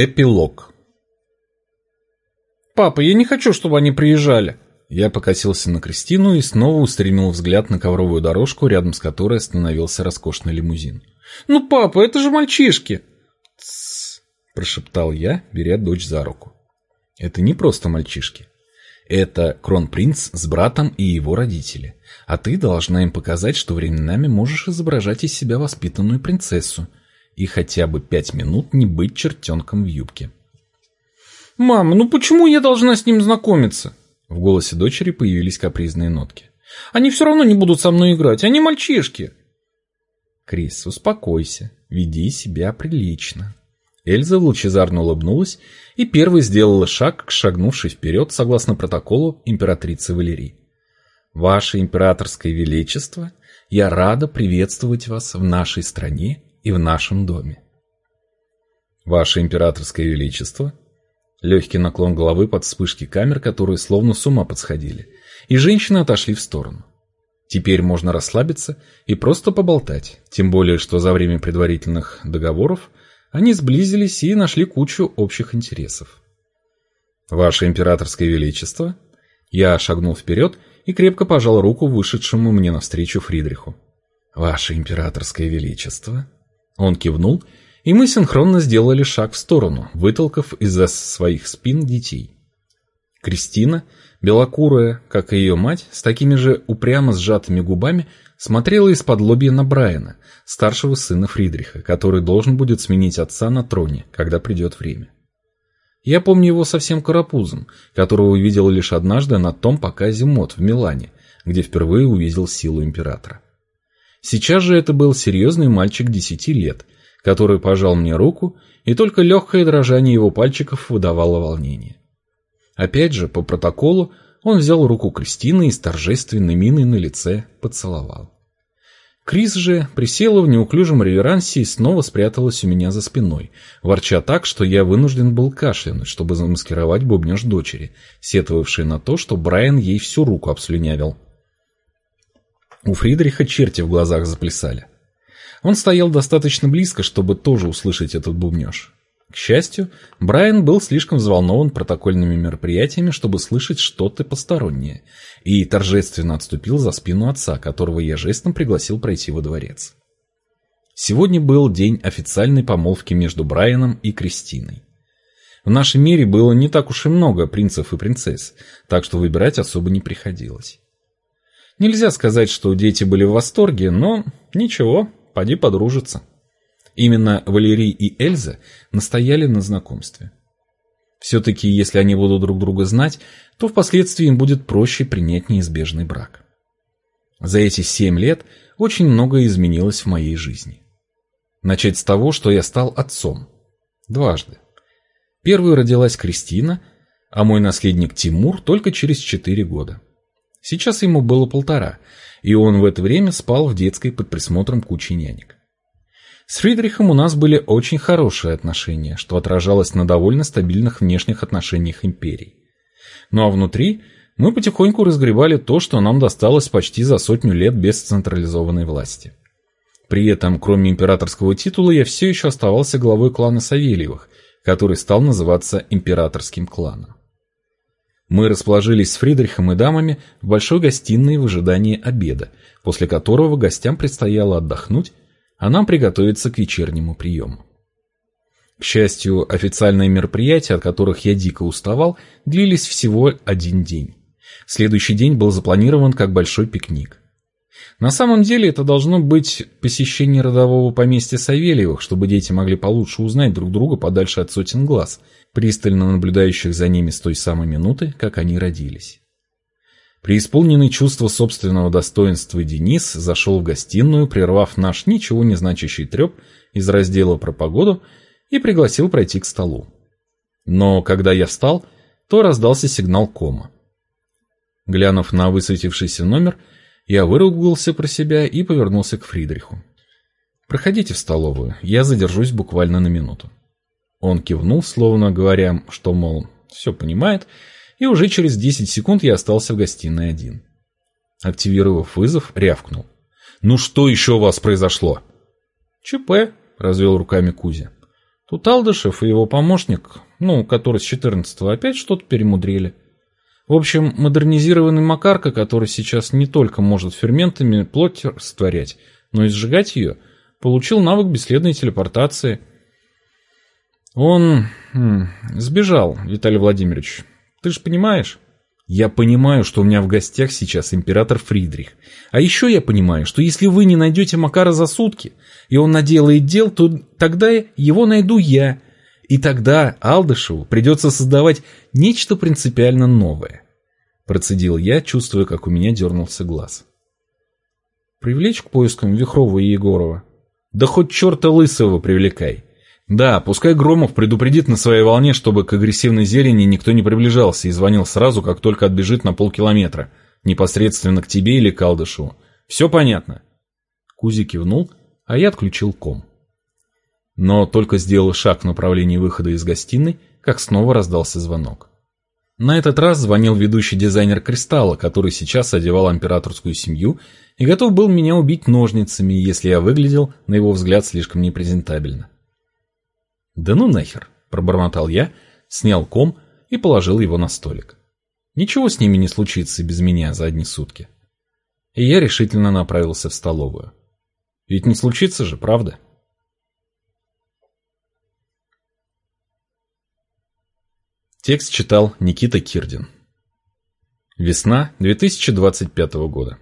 Эпилог «Папа, я не хочу, чтобы они приезжали!» Я покосился на Кристину и снова устремил взгляд на ковровую дорожку, рядом с которой остановился роскошный лимузин. «Ну, папа, это же мальчишки!» «Тссс!» – прошептал я, беря дочь за руку. «Это не просто мальчишки. Это кронпринц с братом и его родители. А ты должна им показать, что временами можешь изображать из себя воспитанную принцессу, и хотя бы пять минут не быть чертенком в юбке. «Мама, ну почему я должна с ним знакомиться?» В голосе дочери появились капризные нотки. «Они все равно не будут со мной играть, они мальчишки!» «Крис, успокойся, веди себя прилично». Эльза лучезарно улыбнулась и первой сделала шаг, шагнувший вперед, согласно протоколу императрицы Валерии. «Ваше императорское величество, я рада приветствовать вас в нашей стране и в нашем доме. Ваше императорское величество. Легкий наклон головы под вспышки камер, которые словно с ума подсходили, и женщины отошли в сторону. Теперь можно расслабиться и просто поболтать, тем более, что за время предварительных договоров они сблизились и нашли кучу общих интересов. Ваше императорское величество. Я шагнул вперед и крепко пожал руку вышедшему мне навстречу Фридриху. Ваше императорское величество. Он кивнул, и мы синхронно сделали шаг в сторону, вытолкав из-за своих спин детей. Кристина, белокурая, как и ее мать, с такими же упрямо сжатыми губами, смотрела из-под лобья на Брайана, старшего сына Фридриха, который должен будет сменить отца на троне, когда придет время. Я помню его совсем карапузом, которого увидел лишь однажды на том показе мод в Милане, где впервые увидел силу императора. Сейчас же это был серьезный мальчик десяти лет, который пожал мне руку, и только легкое дрожание его пальчиков выдавало волнение. Опять же, по протоколу, он взял руку Кристины и с торжественной миной на лице поцеловал. Крис же присела в неуклюжем реверансе и снова спряталась у меня за спиной, ворча так, что я вынужден был кашлянуть, чтобы замаскировать бубнеж дочери, сетовавшей на то, что Брайан ей всю руку обслюнявил. У Фридриха черти в глазах заплясали. Он стоял достаточно близко, чтобы тоже услышать этот бубнеж. К счастью, Брайан был слишком взволнован протокольными мероприятиями, чтобы слышать что-то постороннее, и торжественно отступил за спину отца, которого я жестом пригласил пройти во дворец. Сегодня был день официальной помолвки между Брайаном и Кристиной. В нашем мире было не так уж и много принцев и принцесс, так что выбирать особо не приходилось. Нельзя сказать, что дети были в восторге, но ничего, поди подружиться. Именно Валерий и Эльза настояли на знакомстве. Все-таки, если они будут друг друга знать, то впоследствии им будет проще принять неизбежный брак. За эти семь лет очень многое изменилось в моей жизни. Начать с того, что я стал отцом. Дважды. Первую родилась Кристина, а мой наследник Тимур только через четыре года. Сейчас ему было полтора, и он в это время спал в детской под присмотром кучи нянек. С Фридрихом у нас были очень хорошие отношения, что отражалось на довольно стабильных внешних отношениях империй. Ну а внутри мы потихоньку разгребали то, что нам досталось почти за сотню лет без централизованной власти. При этом, кроме императорского титула, я все еще оставался главой клана Савельевых, который стал называться императорским кланом. Мы расположились с Фридрихом и дамами в большой гостиной в ожидании обеда, после которого гостям предстояло отдохнуть, а нам приготовиться к вечернему приему. К счастью, официальные мероприятия, от которых я дико уставал, длились всего один день. Следующий день был запланирован как большой пикник. На самом деле это должно быть посещение родового поместья Савельевых, чтобы дети могли получше узнать друг друга подальше от сотен глаз – пристально наблюдающих за ними с той самой минуты, как они родились. Преисполненный чувство собственного достоинства Денис зашел в гостиную, прервав наш ничего не значащий треп из раздела про погоду и пригласил пройти к столу. Но когда я встал, то раздался сигнал кома. Глянув на высветившийся номер, я выругался про себя и повернулся к Фридриху. «Проходите в столовую, я задержусь буквально на минуту». Он кивнул, словно говоря, что, мол, все понимает, и уже через 10 секунд я остался в гостиной один. Активировав вызов, рявкнул. «Ну что еще у вас произошло?» «ЧП», — развел руками Кузя. Тут Алдышев и его помощник, ну, который с 14-го, опять что-то перемудрили. В общем, модернизированный Макарка, который сейчас не только может ферментами плоть растворять, но и сжигать ее, получил навык бесследной телепортации. Он м, сбежал, Виталий Владимирович. Ты же понимаешь? Я понимаю, что у меня в гостях сейчас император Фридрих. А еще я понимаю, что если вы не найдете Макара за сутки, и он наделает дел, то тогда его найду я. И тогда Алдышеву придется создавать нечто принципиально новое. Процедил я, чувствуя, как у меня дернулся глаз. Привлечь к поискам Вихрова и Егорова? Да хоть черта лысого привлекай. Да, пускай Громов предупредит на своей волне, чтобы к агрессивной зелени никто не приближался и звонил сразу, как только отбежит на полкилометра, непосредственно к тебе или к Алдышеву. Все понятно?» Кузи кивнул, а я отключил ком. Но только сделал шаг в направлении выхода из гостиной, как снова раздался звонок. На этот раз звонил ведущий дизайнер «Кристалла», который сейчас одевал императорскую семью и готов был меня убить ножницами, если я выглядел, на его взгляд, слишком непрезентабельно. «Да ну нахер!» – пробормотал я, снял ком и положил его на столик. Ничего с ними не случится без меня за одни сутки. И я решительно направился в столовую. Ведь не случится же, правда? Текст читал Никита Кирдин. Весна 2025 года.